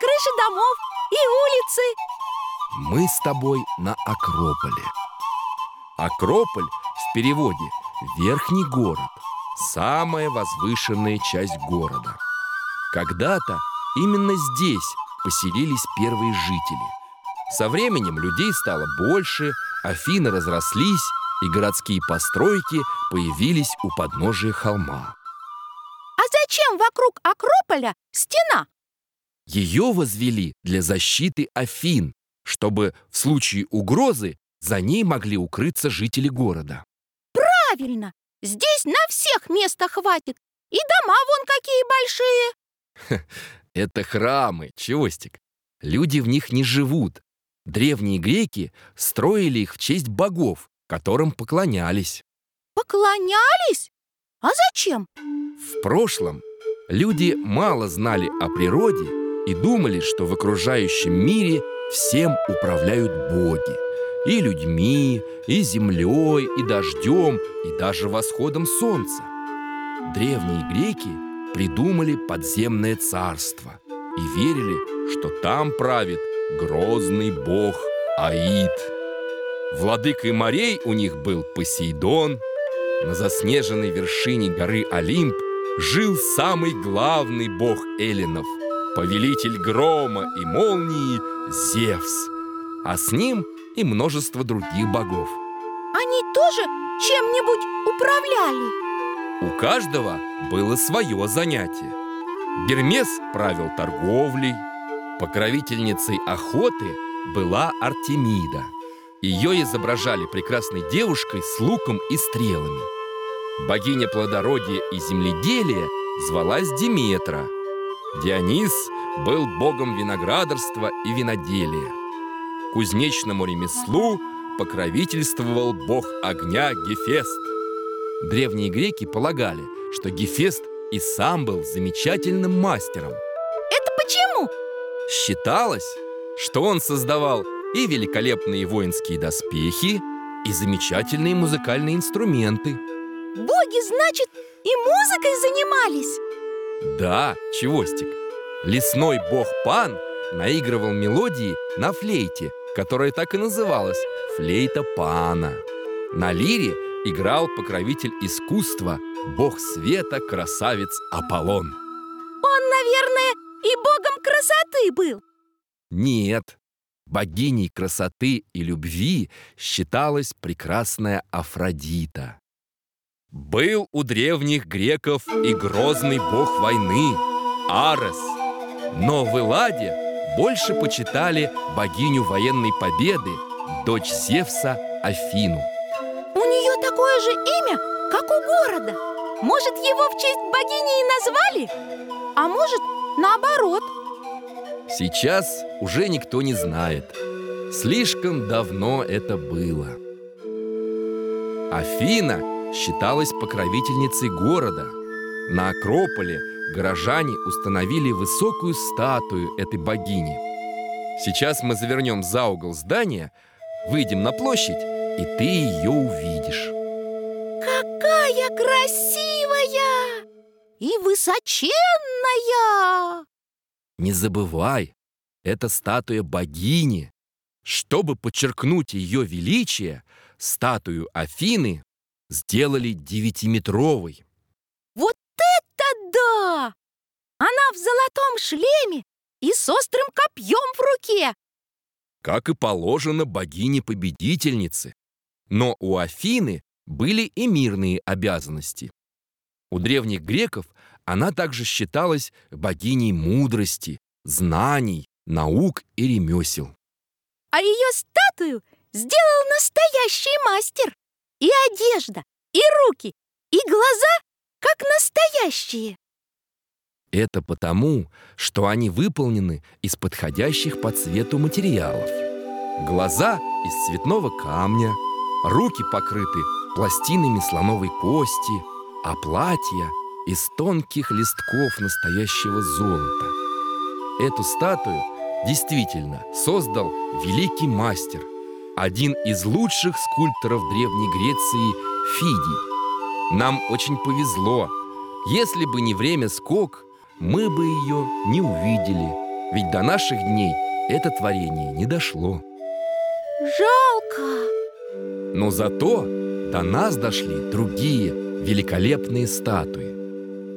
крыши домов и улицы. Мы с тобой на Акрополе. Акрополь в переводе «верхний город» Самая возвышенная часть города. Когда-то именно здесь поселились первые жители. Со временем людей стало больше, Афины разрослись И городские постройки появились у подножия холма зачем вокруг Акрополя стена? Ее возвели для защиты Афин, чтобы в случае угрозы за ней могли укрыться жители города. Правильно, здесь на всех места хватит И дома вон какие большие Это храмы, Чевостик. Люди в них не живут. Древние греки строили их в честь богов, которым поклонялись. Поклонялись? А зачем? В прошлом люди мало знали о природе и думали, что в окружающем мире всем управляют боги. И людьми, и землей, и дождем, и даже восходом солнца. Древние греки придумали подземное царство и верили, что там правит грозный бог Аид. Владыкой морей у них был Посейдон. На заснеженной вершине горы Олимп жил самый главный бог эллинов, повелитель грома и молнии Зевс, а с ним и множество других богов. Они тоже чем-нибудь управляли? У каждого было свое занятие. Гермес правил торговлей, покровительницей охоты была Артемида. Ее изображали прекрасной девушкой с луком и стрелами. Богиня плодородия и земледелия звалась Диметра. Дионис был богом виноградарства и виноделия. Кузнечному ремеслу покровительствовал бог огня Гефест. Древние греки полагали, что Гефест и сам был замечательным мастером. Это почему? Считалось, что он создавал и великолепные воинские доспехи, и замечательные музыкальные инструменты. Боги, значит, и музыкой занимались? Да, Чевостик. Лесной бог Пан наигрывал мелодии на флейте, которая так и называлась – флейта Пана. На лире играл покровитель искусства, бог света, красавец Аполлон. Он, наверное, и богом красоты был Нет, богиней красоты и любви считалась прекрасная Афродита. Был у древних греков и грозный бог войны – Арес. Но в Элладе больше почитали богиню военной победы, дочь Зевса Афину. У нее такое же имя, как у города Может, его в честь богини и назвали? А может, наоборот Сейчас уже никто не знает. Слишком давно это было. Афина считалась покровительницей города. На Акрополе горожане установили высокую статую этой богини. Сейчас мы завернем за угол здания, выйдем на площадь, и ты ее увидишь. Какая красивая и высоченная Не забывай, это статуя богини. Чтобы подчеркнуть ее величие, статую Афины сделали девятиметровой. Вот это да! Она в золотом шлеме и с острым копьем в руке как и положено богине-победительнице. Но у Афины были и мирные обязанности. У древних греков она также считалась богиней мудрости, знаний, наук и ремесел. А ее статую сделал настоящий мастер И одежда, и руки, и глаза как настоящие Это потому, что они выполнены из подходящих по цвету материалов. Глаза из цветного камня, руки покрыты пластинами слоновой кости, а платья из тонких листков настоящего золота. Эту статую действительно создал великий мастер, один из лучших скульпторов Древней Греции Фидий. Нам очень повезло. Если бы не время скок, мы бы ее не увидели. Ведь до наших дней это творение не дошло. Жалко. Но зато до нас дошли другие великолепные статуи.